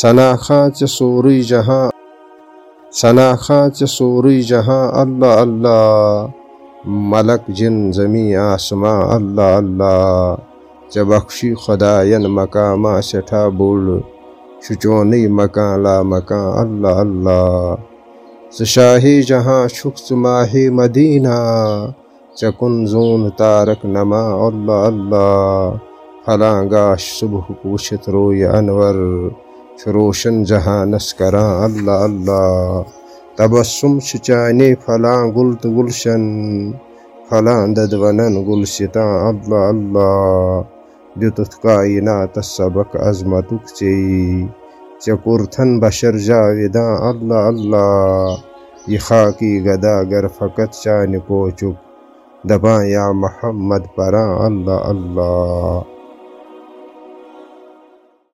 سناخان ژےٚ سورُے جہاں سناخان ژےٚ سورُے جہاں، اللہ اللہ، ملک جن زمین آسماں، اللہ اللہ ژےٚ بخشی خدایَن مقامہ سٮ۪ٹھاہ بوٚڑ چھُ مکان لا مکان اللہ اللہ۔ ژٕ شاہے جہاں چھُکھ ژٕ ماہے مدینہ ژےٚ کُن زوٗن تارک نما، اللہ اللہ۔ پھلاں گاش صبحُک وٕچھِتھ رویہِ انور۔ روشن جہانس کران اللہ اللہ۔ تبسم چھُ چانے پھلاں گُل تہٕ گُلشن ددونن گُلسِتان اللہ اللہ۔ دِتُتھ کایناتس سبق عظمتُک ژےٚ ژےٚ کوٚرتھن بشر جاوِدان اللہ اللہ۔ یہِ خاکی گدا گر فقت چانہِ کوچُک دپان یا محمد پران اللہ اللہ۔